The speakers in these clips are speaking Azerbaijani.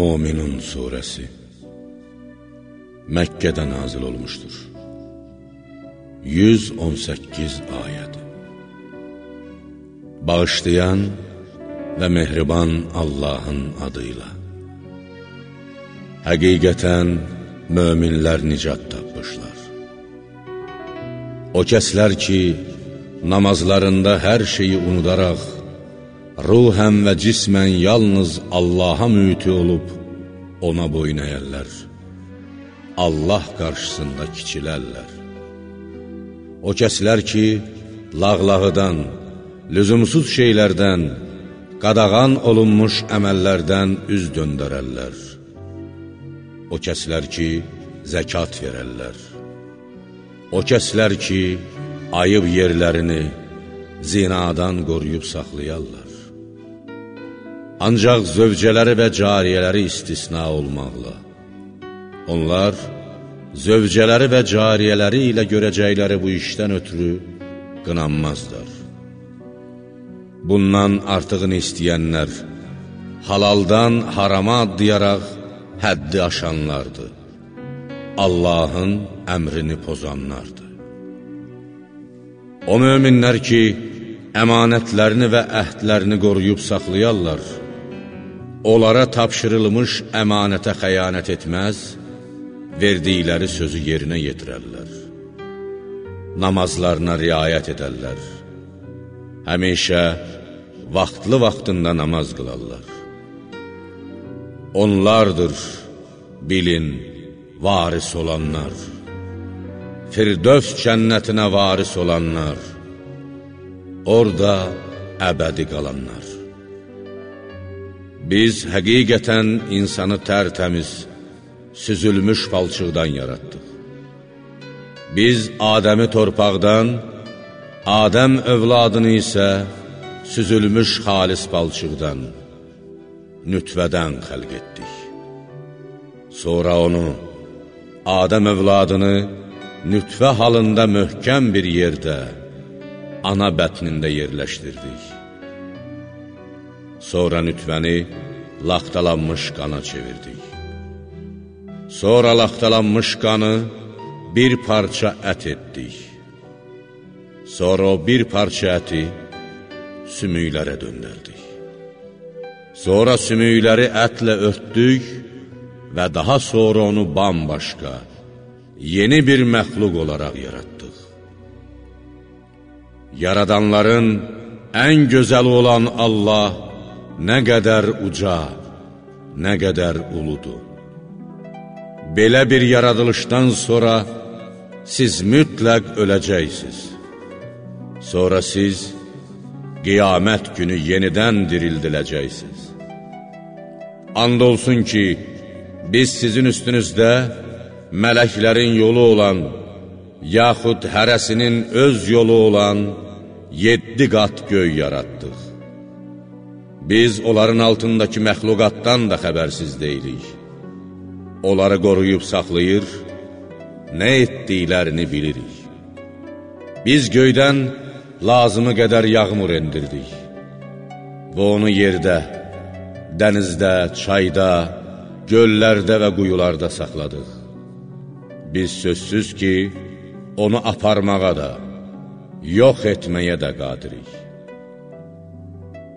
Mominun Suresi. Məkkədə nazil olmuşdur 118 ayəd Bağışlayan və mehriban Allahın adıyla. Həqiqətən möminlər nicat tapmışlar. O kəslər ki, namazlarında hər şeyi unudaraq ruhən və cismən yalnız Allaha müyti olub, ona boyun əyərlər. Allah qarşısında kiçilərlər. O kəslər ki, lağlağıdan, lüzumsuz şeylərdən, qadağan olunmuş əməllərdən üz döndərərlər. O kəslər ki, zəkat verərlər. O kəslər ki, ayıb yerlərini zinadan qoruyub saxlayarlar. Ancaq zövcələri və cariyələri istisna olmaqla. Onlar, zövcələri və cariyələri ilə görəcəkləri bu işdən ötürü qınanmazlar. Bundan artığını istəyənlər, halaldan harama addıyaraq həddi aşanlardır. Allahın əmrini pozanlardır. O möminlər ki, əmanətlərini və əhdlərini qoruyub saxlayarlar, onlara tapşırılmış əmanətə xəyanət etməz, verdikləri sözü yerinə yetirərlər. Namazlarına riayət edərlər. Həmişə vaxtlı-vaxtında namaz qılarlar. Onlardır, bilin, varis olanlar. Firdövs cənnətinə varis olanlar. Orada əbədi qalanlar. Biz həqiqətən insanı tərtəmiz, süzülmüş palçıqdan yaratdıq. Biz Adəmi torpaqdan, Adəm övladını isə süzülmüş xalis palçıqdan, nütvədən xəlq etdik. Sonra onu, Adəm övladını nütvə halında möhkəm bir yerdə, ana bətnində yerləşdirdik. Sonra nütvəni laxtalanmış qana çevirdik. Sonra laxtalanmış qanı bir parça ət etdik. Sonra o bir parça əti sümüklərə döndərdik. Sonra sümükləri ətlə örtdük və daha sonra onu bambaşqa, yeni bir məxluq olaraq yaratdıq. Yaradanların ən gözəli olan Allah nə qədər uca, nə qədər uludur. Belə bir yaradılışdan sonra siz mütləq öləcəksiniz. Sonra siz qiyamət günü yenidən dirildiləcəksiniz. And olsun ki, biz sizin üstünüzdə mələklərin yolu olan, yaxud hərəsinin öz yolu olan yeddi qat göy yaratdıq. Biz onların altındakı məxluqatdan da xəbərsiz deyilik. Onları qoruyub saxlayır, nə etdiklərini bilirik. Biz göydən lazımı qədər yağmur endirdik və onu yerdə, dənizdə, çayda, göllərdə və quyularda saxladıq. Biz sözsüz ki, onu aparmağa da, yox etməyə də qadirik.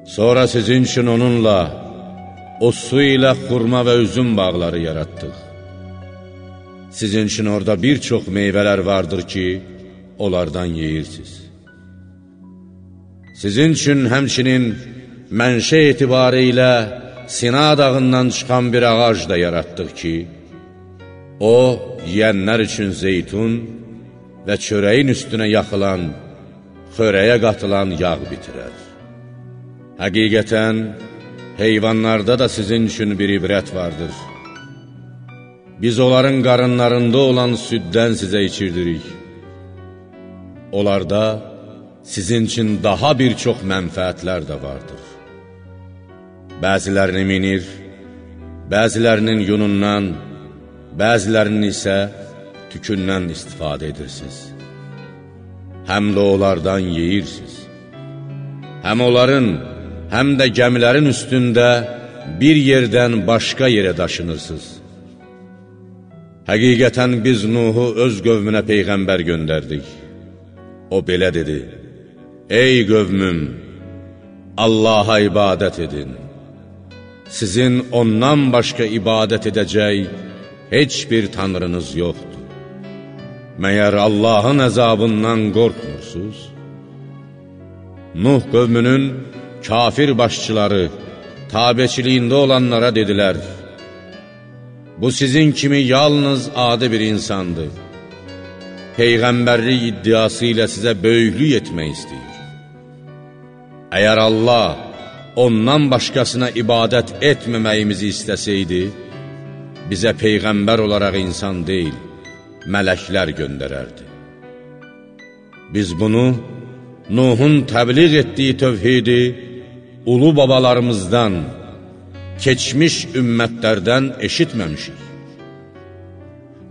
Sonra sizin üçün onunla o su ilə xurma və üzüm bağları yaratdıq. Sizin üçün orada bir çox meyvələr vardır ki, onlardan yeyirsiniz. Sizin üçün həmçinin mənşə etibarı ilə Sina dağından çıxan bir ağac da yaratdıq ki, o, yiyənlər üçün zeytun və çörəyin üstünə yaxılan, xörəyə qatılan yağ bitirər. Həqiqətən, heyvanlarda da sizin üçün bir ibrət vardır. Biz onların qarınlarında olan süddən sizə içirdirik. Onlarda sizin üçün daha bir çox mənfəətlər də vardır. Bəzilərini minir, bəzilərinin yunundan, bəzilərinin isə tükündən istifadə edirsiniz. Həm də onlardan yeyirsiniz. Həm onların, həm də gəmilərin üstündə bir yerdən başqa yerə daşınırsınız. Həqiqətən biz Nuhu öz qövmünə Peyğəmbər göndərdik. O belə dedi, Ey qövmüm, Allaha ibadət edin. Sizin ondan başqa ibadət edəcək heç bir tanrınız yoxdur. Məyər Allahın əzabından qorxmursunuz? Nuh qövmünün kafir başçıları, tabeçiliyində olanlara dedilər, Bu sizin kimi yalnız adi bir insandır. Peyğəmbərlik iddiası ilə sizə böyüklük etmək istəyir. Əgər Allah ondan başqasına ibadət etməməyimizi istəsəydi, bizə Peyğəmbər olaraq insan deyil, mələklər göndərərdi. Biz bunu Nuhun təbliğ etdiyi tövhidi ulu babalarımızdan, keçmiş ümmətlərdən eşitməmişik.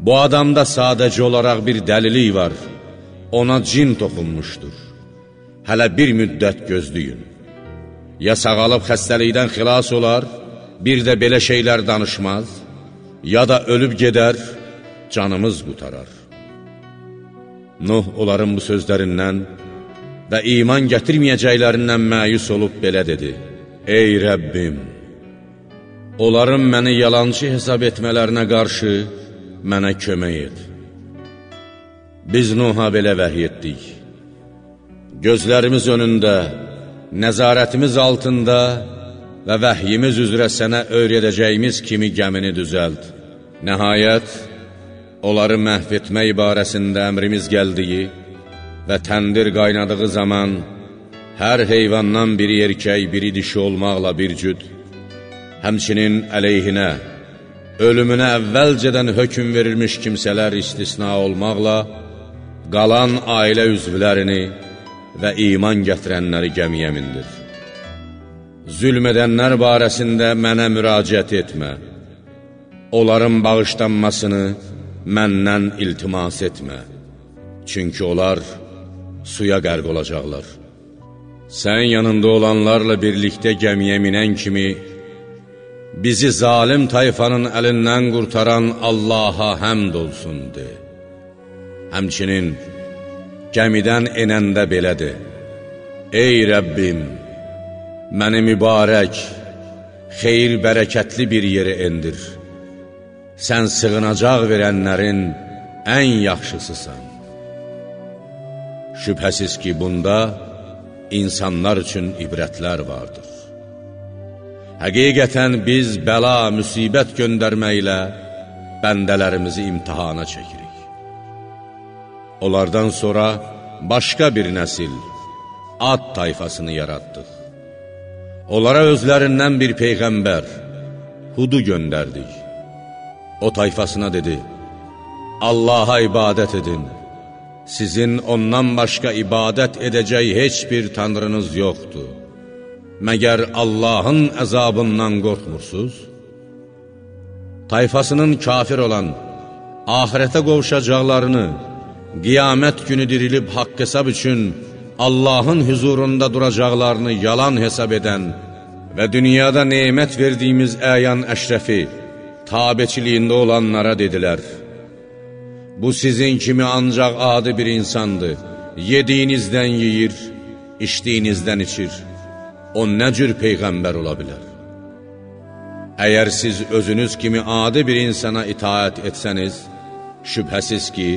Bu adamda sadəcə olaraq bir dəlilik var, ona cin toxunmuşdur. Hələ bir müddət gözləyin. Ya sağalıb xəstəlikdən xilas olar, bir də belə şeylər danışmaz, ya da ölüb gedər, canımız qutarar. Nuh onların bu sözlərindən və iman gətirməyəcəklərindən məyus olub belə dedi, Ey Rəbbim, onların məni yalancı hesab etmələrinə qarşı mənə kömək et. Biz Nuh'a belə vəhiy etdik. Gözlərimiz önündə, nəzarətimiz altında və vəhyimiz üzrə sənə öyrədəcəyimiz kimi gəmini düzəld. Nəhayət, onları məhv etmək barəsində əmrimiz gəldiyi və təndir qaynadığı zaman hər heyvandan biri erkək, biri dişi olmaqla bir cüd, həmçinin əleyhinə, ölümünə əvvəlcədən hökum verilmiş kimsələr istisna olmaqla, qalan ailə üzvlərini və iman gətirənləri gəmiyə mindir. Zülm edənlər barəsində mənə müraciət etmə, onların bağışlanmasını məndən iltimas etmə, çünki onlar suya qərq olacaqlar. Sən yanında olanlarla birlikdə gəmiyə minən kimi, bizi zalim tayfanın əlindən qurtaran Allaha həmd olsun, de. Həmçinin, gəmidən enəndə belədir. Ey Rəbbim, məni mübarək, xeyir bərəkətli bir yeri endir. Sən sığınacaq verənlərin ən yaxşısısan. Şübhəsiz ki, bunda insanlar üçün ibrətlər vardır. Həqiqətən biz bəla, müsibət göndərməklə bəndələrimizi imtihana çəkirik. Onlardan sonra başqa bir nəsil, ad tayfasını yaratdıq. Onlara özlərindən bir peyğəmbər, Hudu göndərdik. O tayfasına dedi, Allaha ibadət edin, sizin ondan başqa ibadət edəcək heç bir tanrınız yoxdur. Məgər Allahın əzabından qorxmursuz? Tayfasının kafir olan, ahirətə qovuşacaqlarını, qiyamət günü dirilib haqq hesab üçün Allahın hüzurunda duracaqlarını yalan hesab edən və dünyada neymət verdiyimiz əyan əşrəfi, tabeçiliyində olanlara dedilər, Bu sizin kimi ancaq adi bir insandır, yediyinizdən yeyir, içdiyinizdən içir. O nə cür Peyğəmbər ola bilər? Əgər siz özünüz kimi adi bir insana itaət etsəniz, şübhəsiz ki,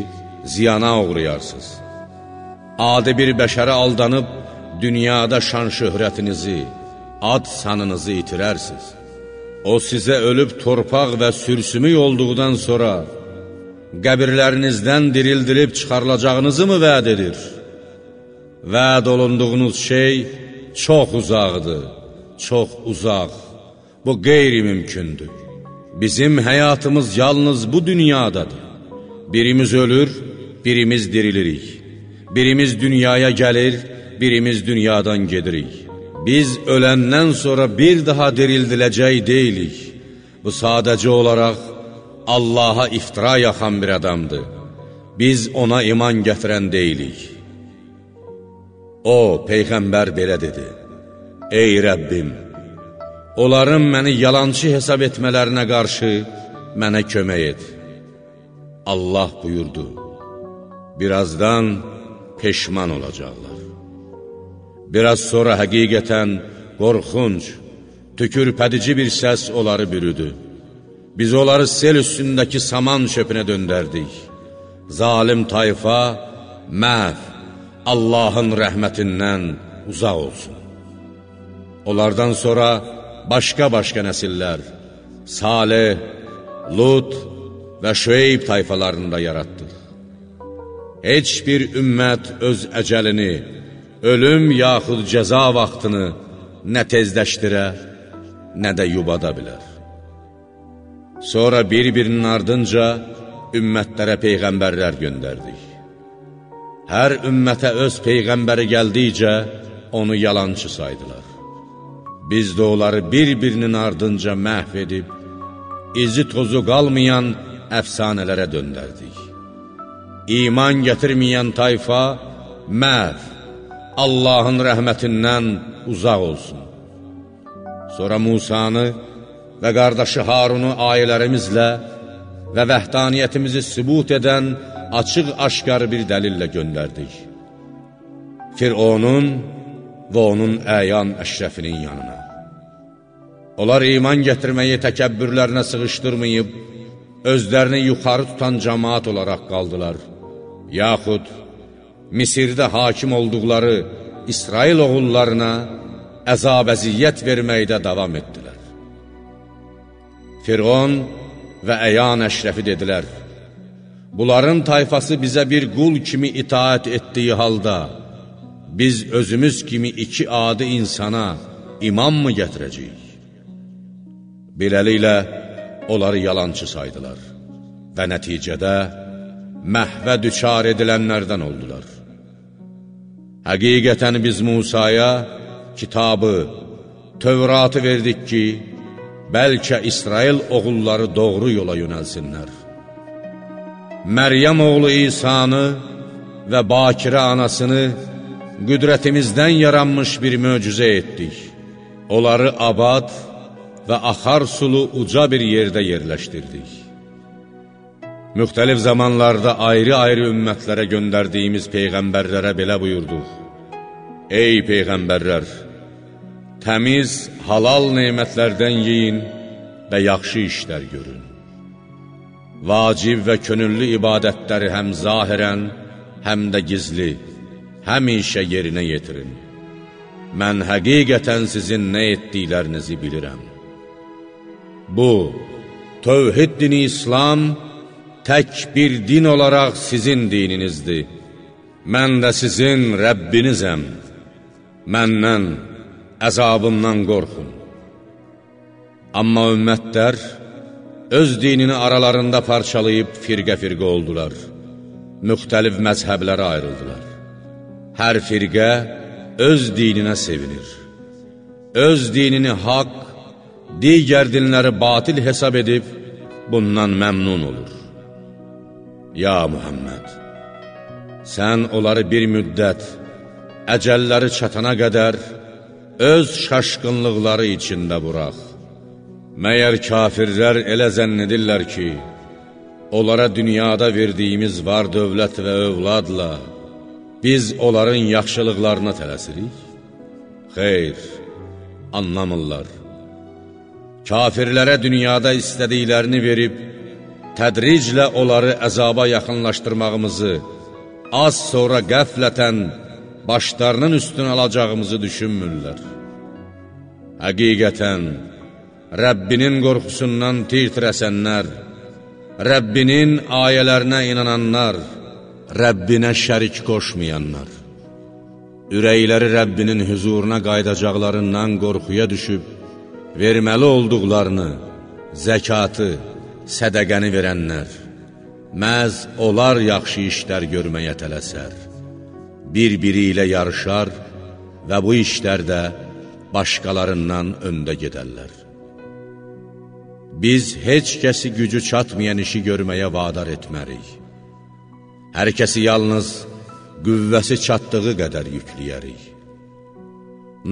ziyana uğrayarsınız. Adi bir bəşərə aldanıb, dünyada şan şöhrətinizi, ad sanınızı itirərsiniz. O sizə ölüb torpaq və sürsümük olduqdan sonra qəbirlərinizdən dirildilib çıxarılacağınızı mı vəd edir? Vəd olunduğunuz şey çox uzaqdır, çox uzaq. Bu qeyri-mümkündür. Bizim həyatımız yalnız bu dünyadadır. Birimiz ölür, birimiz dirilirik. Birimiz dünyaya gəlir, birimiz dünyadan gedirik. Biz öləndən sonra bir daha dirildiləcək deyilik. Bu sadəcə olaraq Allaha iftira yaxan bir adamdır. Biz ona iman gətirən deyilik. O, Peyğəmbər belə dedi, Ey Rəbbim, onların məni yalançı hesab etmələrinə qarşı mənə kömək et. Allah buyurdu, birazdan peşman olacaqlar. Biraz sonra həqiqətən qorxunc, tükürpədici bir səs onları bürüdü. Biz onları sel üstündəki saman çöpünə döndərdik. Zalim tayfa məhv, Allahın rəhmətindən uzaq olsun. Onlardan sonra başqa-başqa nəsillər, Salih, Lut və Şüeyb tayfalarında yaratdıq. Heç bir ümmət öz əcəlini, ölüm yaxud cəza vaxtını nə tezləşdirə, nə də yubada bilər. Sonra bir-birinin ardınca ümmətlərə peyğəmbərlər göndərdik. Hər ümmətə öz peyğəmbəri gəldikcə onu yalançı saydılar. Biz də onları bir-birinin ardınca məhv edib, izi tozu qalmayan əfsanələrə döndərdik. İman gətirməyən tayfa məhv, Allahın rəhmətindən uzaq olsun. Sonra Musanı və qardaşı Harunu ayələrimizlə və vəhdaniyyətimizi sübut edən açıq-aşkar bir dəlillə göndərdik. Fironun və onun əyan əşrəfinin yanına. Onlar iman gətirməyi təkəbbürlərinə sığışdırmayıb, özlərini yuxarı tutan cəmaat olaraq qaldılar. Yaxud Misirdə hakim olduqları İsrail oğullarına əzab-əziyyət verməkdə davam etdilər. Firon və əyan əşrəfi dedilər, Bunların tayfası bizə bir qul kimi itaət etdiyi halda, biz özümüz kimi iki adi insana imam mı gətirəcəyik? Beləliklə, onları yalançı saydılar və nəticədə məhvə düçar edilənlərdən oldular. Həqiqətən biz Musaya kitabı, Tövratı verdik ki, bəlkə İsrail oğulları doğru yola yönəlsinlər. Məryəm oğlu İsanı və Bakirə anasını qüdrətimizdən yaranmış bir möcüzə etdik. Onları abad və axar sulu uca bir yerdə yerləşdirdik. Müxtəlif zamanlarda ayrı-ayrı ümmətlərə göndərdiyimiz peyğəmbərlərə belə buyurduq. Ey peyğəmbərlər! Təmiz, halal neymətlərdən yiyin və yaxşı işlər görün. Vacib və könüllü ibadətləri həm zahirən, həm də gizli, həmişə yerinə yetirin. Mən həqiqətən sizin nə etdiklərinizi bilirəm. Bu, tövhid dini İslam tək bir din olaraq sizin dininizdir. Mən də sizin Rəbbinizəm. Məndən, əzabımdan qorxun. Amma ümmətlər öz dinini aralarında parçalayıb firqə-firqə oldular. Müxtəlif məzhəblərə ayrıldılar. Hər firqə öz dininə sevinir. Öz dinini haqq, digər dinləri batil hesab edib, bundan məmnun olur. Ya Muhammed, sən onları bir müddət, əcəlləri çatana qədər, öz şaşqınlıqları içində buraq. Məyər kafirlər elə zənn edirlər ki, onlara dünyada verdiyimiz var dövlət və övladla biz onların yaxşılıqlarına tələsirik? Xeyr, anlamırlar. Kafirlərə dünyada istədiklərini verib, tədriclə onları əzaba yaxınlaşdırmağımızı, az sonra qəflətən başlarının üstünə alacağımızı düşünmürlər. Həqiqətən, Rəbbinin qorxusundan tir-tirəsənlər, Rəbbinin ayələrinə inananlar, Rəbbinə şərik qoşmayanlar, ürəkləri Rəbbinin hüzuruna qaydacaqlarından qorxuya düşüb, verməli olduqlarını, zəkatı, sədəqəni verənlər, məz onlar yaxşı işlər görməyə tələsər bir-biri ilə yarışar və bu işlərdə başqalarından öndə gedərlər. Biz heç kəsi gücü çatmayan işi görməyə vadar etmərik. Hər kəsi yalnız qüvvəsi çatdığı qədər yükləyərik.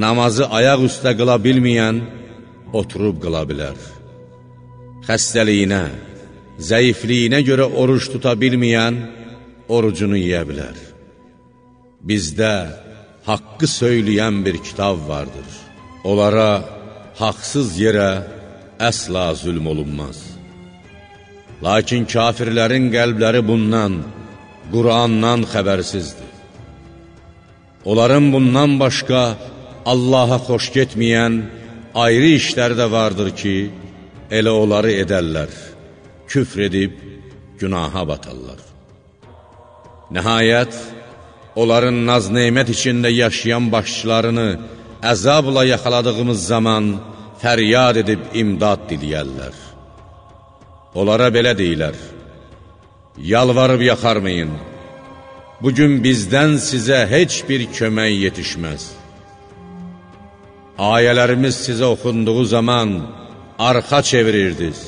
Namazı ayaq üstə qıla bilməyən, oturub qıla bilər. Xəstəliyinə, zəifliyinə görə oruç tuta bilməyən orucunu yiyə bilər. Bizdə haqqı söyləyən bir kitab vardır. Onlara haqsız yerə əsla zülm olunmaz. Lakin kafirlərin qəlbləri bundan, Qurandan xəbərsizdir. Onların bundan başqa Allaha xoş getməyən ayrı işlər də vardır ki, elə onları edərlər, küfr edib günaha batarlar. Nəhayət, onların naz-neymət içində yaşayan başçılarını əzabla yaxaladığımız zaman fəryad edib imdad diliyərlər. Onlara belə deyilər, yalvarıb yaxarmayın, bugün bizdən sizə heç bir kömək yetişməz. Ayələrimiz sizə oxunduğu zaman arxa çevirirdiniz,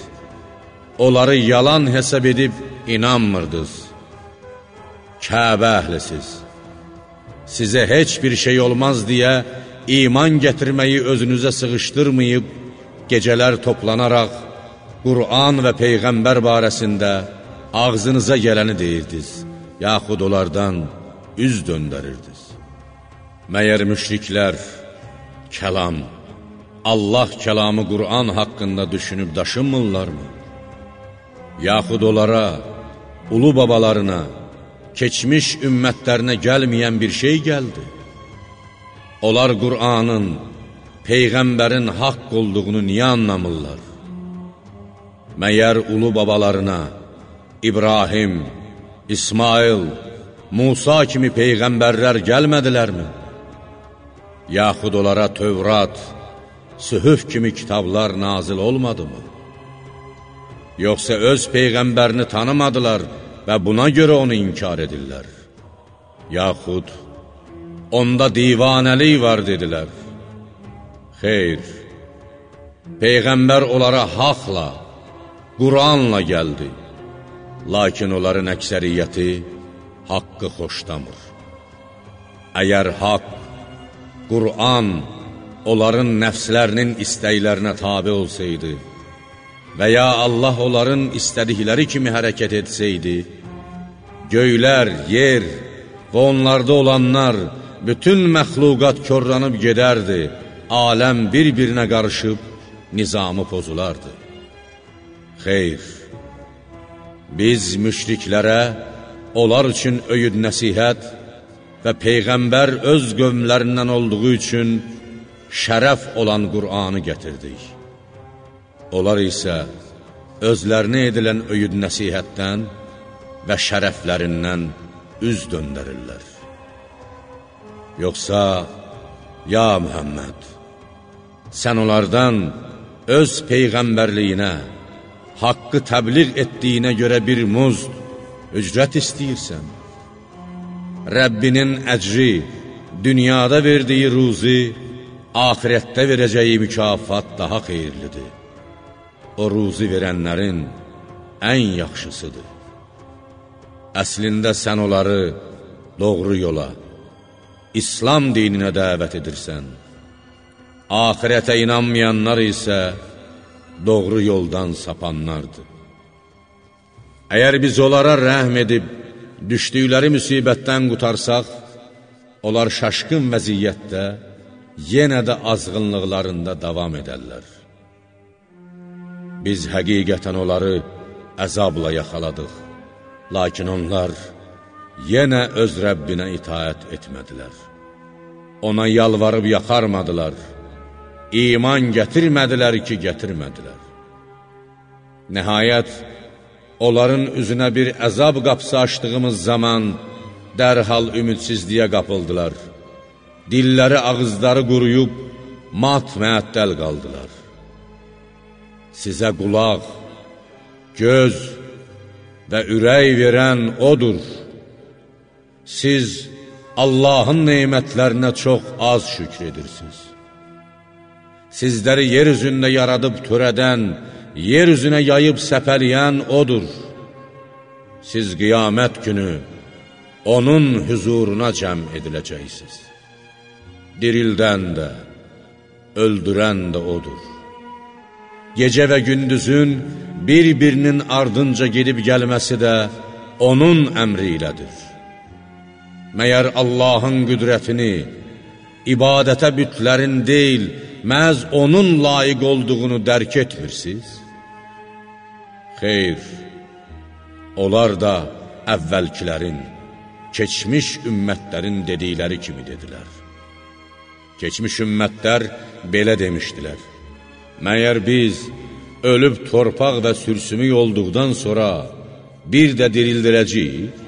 onları yalan hesab edib inanmırdınız. Kəbə əhlisiz, sizə heç bir şey olmaz deyə iman gətirməyi özünüzə sığışdırmayıb, gecələr toplanaraq, Qur'an və Peyğəmbər barəsində ağzınıza gələni deyirdiniz, yaxud onlardan üz döndərirdiniz. Məyər müşriklər, kəlam, Allah kəlamı Qur'an haqqında düşünüb daşınmırlarmı? Yaxud onlara, ulu babalarına, keçmiş ümmətlərinə gəlməyən bir şey gəldi. Onlar Qur'anın, Peyğəmbərin haqq olduğunu niyə anlamırlar? Məyər ulu babalarına, İbrahim, İsmail, Musa kimi Peyğəmbərlər gəlmədilərmi? Yaxud onlara Tövrat, Sühüf kimi kitablar nazil olmadı mı? Yoxsa öz Peyğəmbərini tanımadılar və buna görə onu inkar edirlər. Yaxud, onda divanəlik var dedilər. Xeyr, Peyğəmbər onlara haqla, Quranla gəldi. Lakin onların əksəriyyəti haqqı xoşdamır. Əgər haqq, Qur'an onların nəfslərinin istəklərinə tabi olsaydı və ya Allah onların istədikləri kimi hərəkət etsəydi, göylər, yer və onlarda olanlar, bütün məxluqat körlanıb gedərdi, aləm bir-birinə qarışıb, nizamı pozulardı. Xeyr, biz müşriklərə, onlar üçün öyüd nəsihət və Peyğəmbər öz qövmlərindən olduğu üçün şərəf olan Qur'anı gətirdik. Onlar isə özlərinə edilən öyüd nəsihətdən və şərəflərindən üz döndərirlər. Yoxsa, ya Mühəmməd, sən onlardan öz Peyğəmbərliyinə, haqqı təbliğ etdiyinə görə bir muzd, ücrət istəyirsən. Rəbbinin əcri, dünyada verdiyi ruzi, ahirətdə verəcəyi mükafat daha xeyirlidir. O ruzi verənlərin ən yaxşısıdır. Əslində sən onları doğru yola, İslam dininə dəvət edirsən. Ahirətə inanmayanlar isə doğru yoldan sapanlardır. Əgər biz onlara rəhm edib, düşdükləri müsibətdən qutarsaq, onlar şaşqın vəziyyətdə, yenə də azğınlıqlarında davam edərlər. Biz həqiqətən onları əzabla yaxaladıq, lakin onlar yenə öz Rəbbinə itaət etmədilər. Ona yalvarıb yaxarmadılar, iman gətirmədilər ki, gətirmədilər. Nəhayət, onların üzünə bir əzab qapısı açdığımız zaman dərhal ümidsizliyə qapıldılar. Dilləri, ağızları quruyub, mat məəttəl qaldılar. Sizə qulaq, göz və ürək verən odur. Siz Allahın neymətlərinə çox az şükr edirsiniz. Sizləri yer üzündə yaradıb törədən, yer üzünə yayıb səpəliyən odur. Siz qiyamət günü onun hüzuruna cəm ediləcəksiniz. Dirildən də, öldürən də odur. Gecə və gündüzün bir-birinin ardınca gedib gəlməsi də onun əmri ilədir. Məyər Allahın qüdrətini, ibadətə bütlərin deyil, məhz onun layiq olduğunu dərk etmirsiniz? Xeyr, onlar da əvvəlkilərin, keçmiş ümmətlərin dedikləri kimi dedilər. Keçmiş ümmətlər belə demişdilər. Məyər biz ölüb torpaq və sürsümük olduqdan sonra bir də dirildirəcəyik?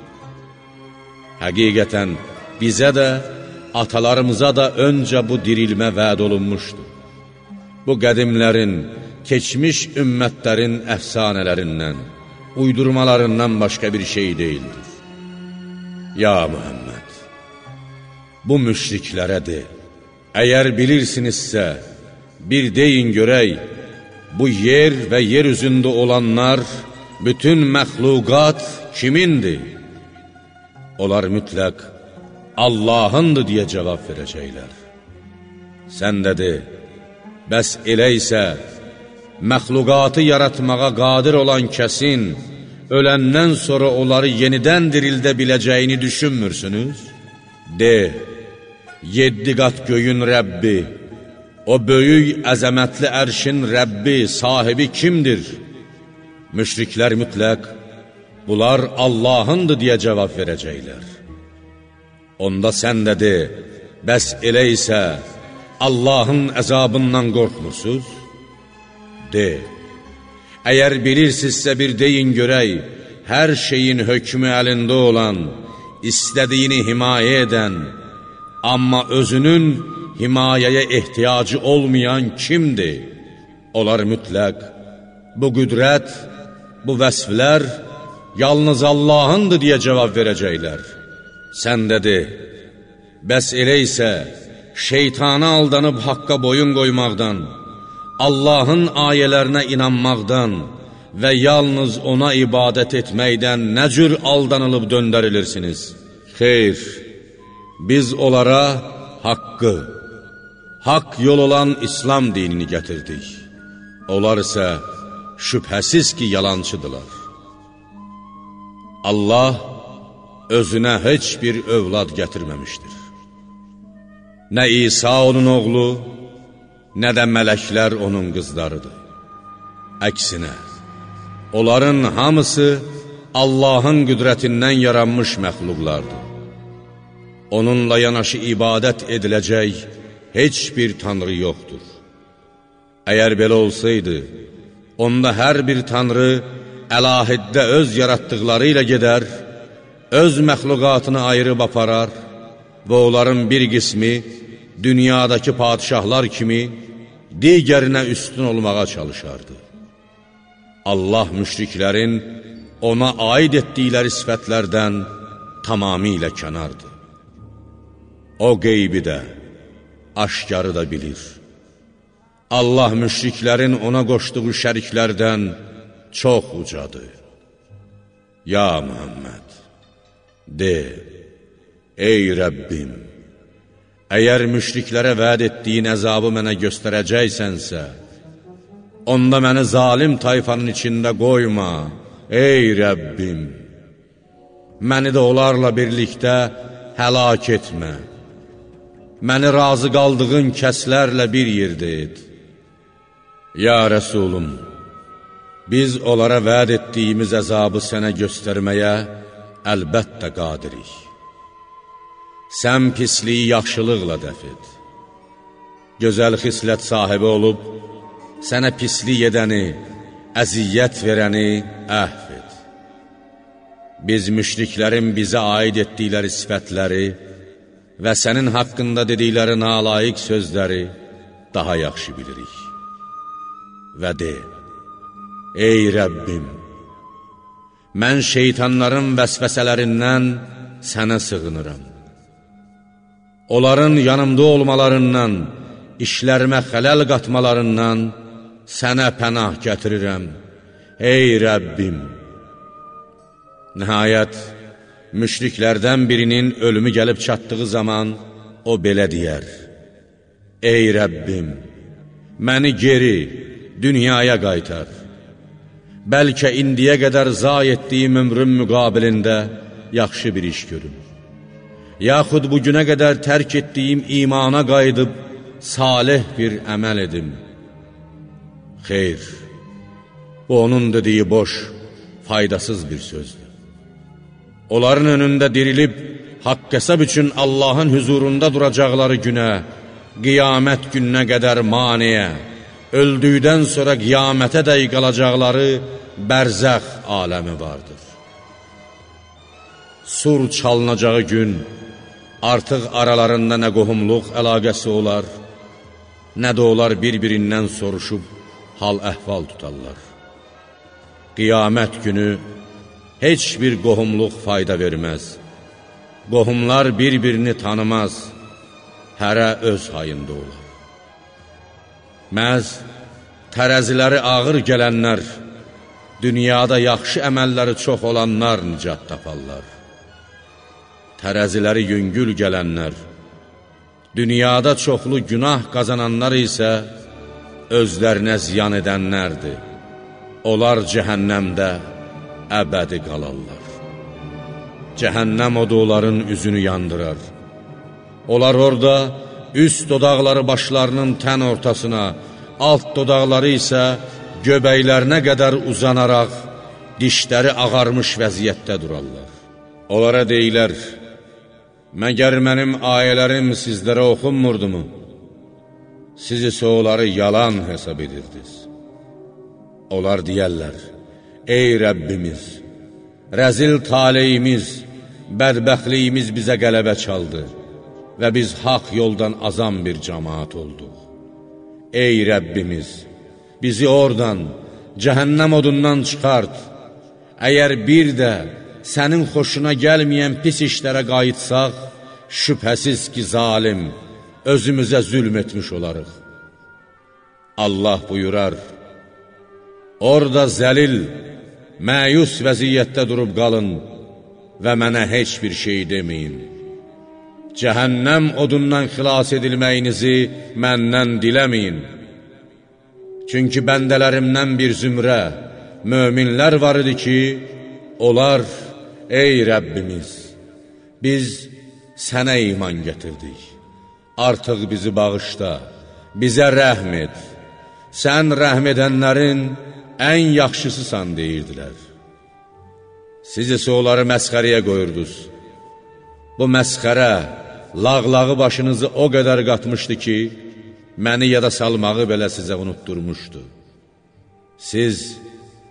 Həqiqətən bizə də, atalarımıza da öncə bu dirilmə vəd olunmuşdur. Bu qədimlərin, keçmiş ümmətlərin əfsanələrindən, uydurmalarından başqa bir şey deyildir. Ya Muhammed, bu müşriklərə de, əgər bilirsinizsə, bir deyin görək, bu yer və yer üzündə olanlar, bütün məxluqat kimindir? Onlar mütləq Allahındır deyə cavab verəcəklər. Sən də de, bəs elə isə, məxluqatı yaratmağa qadir olan kəsin, öləndən sonra onları yenidən dirildə biləcəyini düşünmürsünüz? De, yeddi qat göyün Rəbbi, o böyük əzəmətli ərşin Rəbbi, sahibi kimdir? Müşriklər mütləq, bunlar Allahındır deyə cavab verəcəklər. Onda sən də de, bəs elə isə Allahın əzabından qorxmursuz? De, əgər bilirsinizsə bir deyin görək, hər şeyin hökmü əlində olan, istədiyini himayə edən, amma özünün himayəyə ehtiyacı olmayan kimdir? Onlar mütləq, bu qüdrət, bu vəsflər yalnız Allahındır deyə cavab verəcəklər. Sən də de, bəs elə isə şeytana aldanıb haqqa boyun qoymaqdan, Allahın ayələrinə inanmaqdan və yalnız ona ibadət etməkdən nə cür aldanılıb döndərilirsiniz? Xeyr, biz onlara haqqı, haqq yol olan İslam dinini gətirdik. Onlar isə şübhəsiz ki, yalancıdırlar. Allah özünə heç bir övlad gətirməmişdir. Nə İsa onun oğlu, nə də mələklər onun qızlarıdır. Əksinə, onların hamısı Allahın qüdrətindən yaranmış məxluqlardır. Onunla yanaşı ibadət ediləcək heç bir tanrı yoxdur. Əgər belə olsaydı, onda hər bir tanrı əlahiddə öz yaratdıqları ilə gedər, öz məxluqatını ayırıb aparar və onların bir qismi dünyadakı padişahlar kimi digərinə üstün olmağa çalışardı. Allah müşriklərin ona aid etdikləri sifətlərdən tamamilə kənardır. O qeybi də, aşkarı da bilir. Allah müşriklərin ona qoşduğu şəriklərdən çox ucadır. Ya Muhammed, de, ey Rəbbim, əgər müşriklərə vəd etdiyin əzabı mənə göstərəcəksənsə, onda məni zalim tayfanın içində qoyma, ey Rəbbim, məni də onlarla birlikdə həlak etmə, məni razı qaldığın kəslərlə bir yerdə et. Ya Rəsulum, biz onlara vəd etdiyimiz əzabı sənə göstərməyə əlbəttə qadirik. Sən pisliyi yaxşılıqla dəf et. Gözəl xislət sahibi olub, sənə pislik edəni, əziyyət verəni əhv et. Biz müşriklərin bizə aid etdikləri sifətləri, və sənin haqqında dedikləri nalayiq sözləri daha yaxşı bilirik. Və de, ey Rəbbim, mən şeytanların vəsvəsələrindən sənə sığınıram. Onların yanımda olmalarından, işlərimə xələl qatmalarından sənə pənah gətirirəm. Ey Rəbbim! Nəhayət, müşriklərdən birinin ölümü gəlib çatdığı zaman o belə deyər, Ey Rəbbim, məni geri, dünyaya qaytar. Bəlkə indiyə qədər zay etdiyim ömrün müqabilində yaxşı bir iş görüm. Yaxud bu günə qədər tərk etdiyim imana qayıdıb, salih bir əməl edim. Xeyr, bu onun dediyi boş, faydasız bir sözdür. Onların önündə dirilib, haqq hesab üçün Allahın hüzurunda duracaqları günə, qiyamət gününə qədər maniyə, öldükdən sonra qiyamətə dəy qalacaqları bərzəx aləmi vardır. Sur çalınacağı gün artıq aralarında nə qohumluq əlaqəsi olar, nə də onlar bir-birindən soruşub hal-əhval tutarlar. Qiyamət günü heç bir qohumluq fayda verməz. Qohumlar bir-birini tanımaz, hərə öz hayında olar. Məz tərəziləri ağır gələnlər, dünyada yaxşı əməlləri çox olanlar nicat taparlar. Tərəziləri yüngül gələnlər, dünyada çoxlu günah qazananlar isə özlərinə ziyan edənlərdir. Onlar cəhənnəmdə əbədi qalarlar. Cəhənnəm odu onların üzünü yandırar. Onlar orada üst dodaqları başlarının tən ortasına, alt dodaqları isə göbəklərinə qədər uzanaraq, dişləri ağarmış vəziyyətdə durarlar. Onlara deyilər, məgər mənim ayələrim sizlərə oxunmurdumu? Siz isə onları yalan hesab edirdiniz. Onlar deyərlər, ey Rəbbimiz, rəzil taleyimiz, bədbəxtliyimiz bizə qələbə çaldı və biz haq yoldan azam bir cəmaat olduq. Ey Rəbbimiz, bizi oradan, cəhənnəm odundan çıxart. Əgər bir də sənin xoşuna gəlməyən pis işlərə qayıtsaq, şübhəsiz ki, zalim, özümüzə zülm etmiş olarıq. Allah buyurar, Orada zəlil, məyus vəziyyətdə durub qalın və mənə heç bir şey deməyin cəhənnəm odundan xilas edilməyinizi məndən diləməyin. Çünki bəndələrimdən bir zümrə, möminlər var idi ki, onlar, ey Rəbbimiz, biz sənə iman gətirdik. Artıq bizi bağışla, bizə rəhm et. Sən rəhm edənlərin ən yaxşısısan deyirdilər. Siz isə onları məsxəriyə qoyurdunuz. Bu məsxərə, lağlağı başınızı o qədər qatmışdı ki, məni yada salmağı belə sizə unutturmuşdu. Siz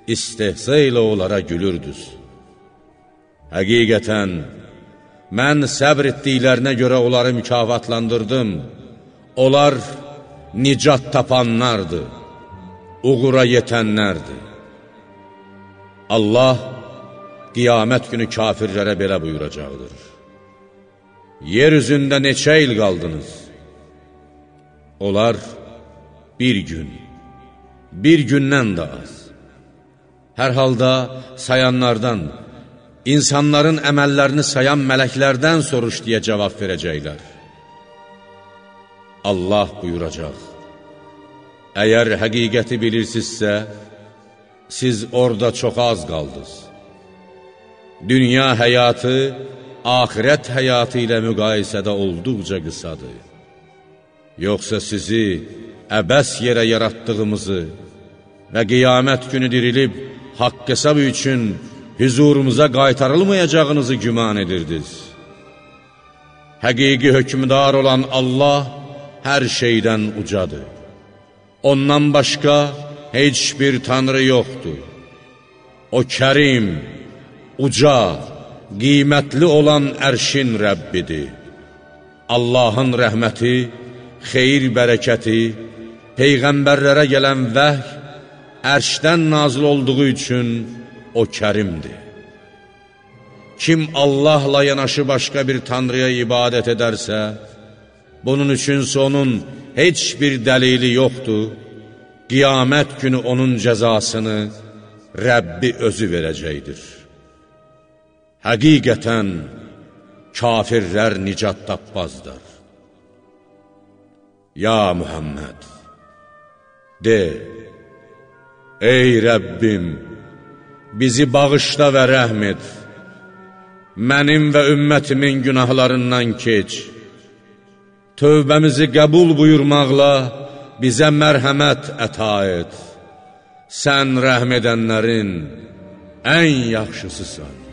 istehza ilə onlara gülürdünüz. Həqiqətən, mən səbr etdiklərinə görə onları mükafatlandırdım. Onlar nicat tapanlardır, uğura yetənlərdir. Allah qiyamət günü kafirlərə belə buyuracaqdır. Yer üzündə neçə il qaldınız? Onlar bir gün, bir gündən də az. Hər halda sayanlardan, insanların əməllərini sayan mələklərdən soruş deyə cavab verəcəklər. Allah buyuracaq, Əgər həqiqəti bilirsinizsə, siz orada çox az qaldınız. Dünya həyatı axirət həyatı ilə müqayisədə olduqca qısadır. Yoxsa sizi əbəs yerə yaratdığımızı və qiyamət günü dirilib haqq hesab üçün hüzurumuza qaytarılmayacağınızı güman edirdiniz. Həqiqi hökmdar olan Allah hər şeydən ucadır. Ondan başqa heç bir tanrı yoxdur. O kərim, uca, qiymətli olan ərşin Rəbbidir. Allahın rəhməti, xeyir bərəkəti, Peyğəmbərlərə gələn vəh, ərşdən nazil olduğu üçün o kərimdir. Kim Allahla yanaşı başqa bir tanrıya ibadət edərsə, bunun üçünsə onun heç bir dəlili yoxdur, qiyamət günü onun cəzasını Rəbbi özü verəcəkdir. Həqiqətən, kafirlər nicat tapmazdır. Ya Muhammed, de, Ey Rəbbim, bizi bağışla və rəhm et, mənim və ümmətimin günahlarından keç, tövbəmizi qəbul buyurmaqla bizə mərhəmət əta et, sən rəhm edənlərin ən yaxşısısan.